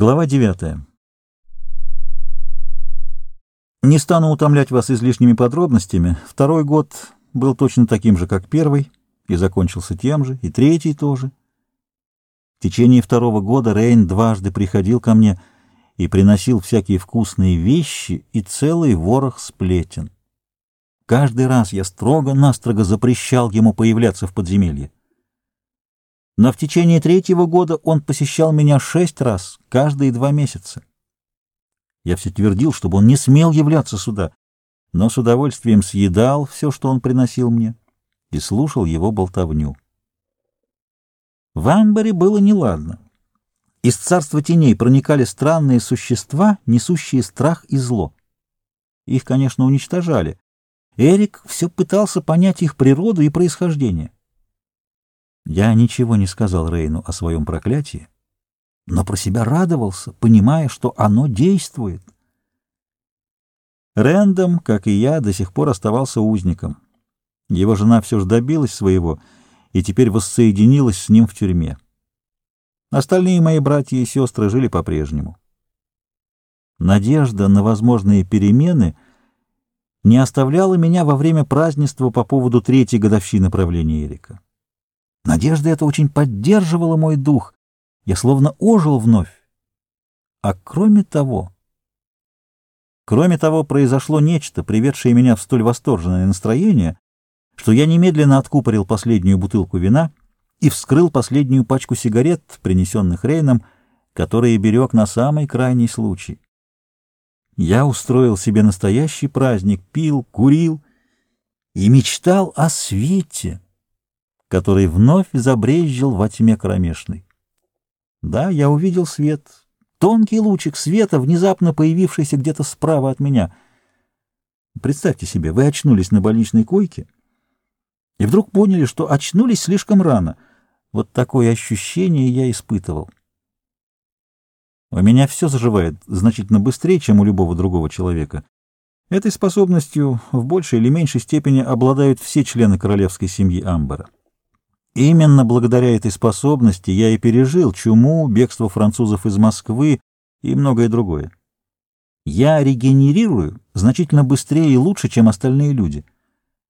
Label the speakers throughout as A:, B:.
A: Глава 9. Не стану утомлять вас излишними подробностями. Второй год был точно таким же, как первый, и закончился тем же, и третий тоже. В течение второго года Рейн дважды приходил ко мне и приносил всякие вкусные вещи и целый ворох сплетен. Каждый раз я строго-настрого запрещал ему появляться в подземелье. Но в течение третьего года он посещал меня шесть раз, каждые два месяца. Я все твердил, чтобы он не смел являться сюда, но с удовольствием съедал все, что он приносил мне, и слушал его болтовню. В Амбаре было неладно. Из царства теней проникали странные существа, несущие страх и зло. Их, конечно, уничтожали. Эрик все пытался понять их природу и происхождение. Я ничего не сказал Рейну о своем проклятии, но про себя радовался, понимая, что оно действует. Рэндом, как и я, до сих пор оставался узником. Его жена все же добилась своего и теперь воссоединилась с ним в тюрьме. Остальные мои братья и сестры жили по-прежнему. Надежда на возможные перемены не оставляла меня во время празднества по поводу третьей годовщины правления Эрика. Надежда эта очень поддерживала мой дух. Я словно ожил вновь. А кроме того... Кроме того, произошло нечто, приведшее меня в столь восторженное настроение, что я немедленно откупорил последнюю бутылку вина и вскрыл последнюю пачку сигарет, принесенных Рейном, которые берег на самый крайний случай. Я устроил себе настоящий праздник, пил, курил и мечтал о свете который вновь забрезжил во тьме кромешной. Да, я увидел свет, тонкий лучик света, внезапно появившийся где-то справа от меня. Представьте себе, вы очнулись на больничной койке и вдруг поняли, что очнулись слишком рано. Вот такое ощущение я испытывал. У меня все заживает значительно быстрее, чем у любого другого человека. Этой способностью в большей или меньшей степени обладают все члены королевской семьи Амбара. Именно благодаря этой способности я и пережил чуму, бегство французов из Москвы и многое другое. Я регенерирую значительно быстрее и лучше, чем остальные люди.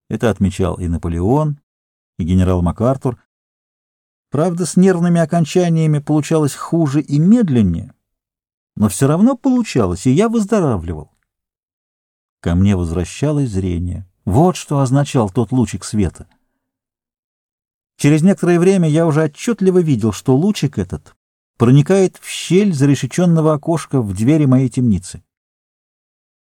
A: Это отмечал и Наполеон, и генерал МакАртур. Правда, с нервными окончаниями получалось хуже и медленнее, но все равно получалось, и я выздоравливал. Ко мне возвращалось зрение. Вот что означал тот лучик света — Через некоторое время я уже отчетливо видел, что лучик этот проникает в щель зарешеченного окошка в двери моей темницы.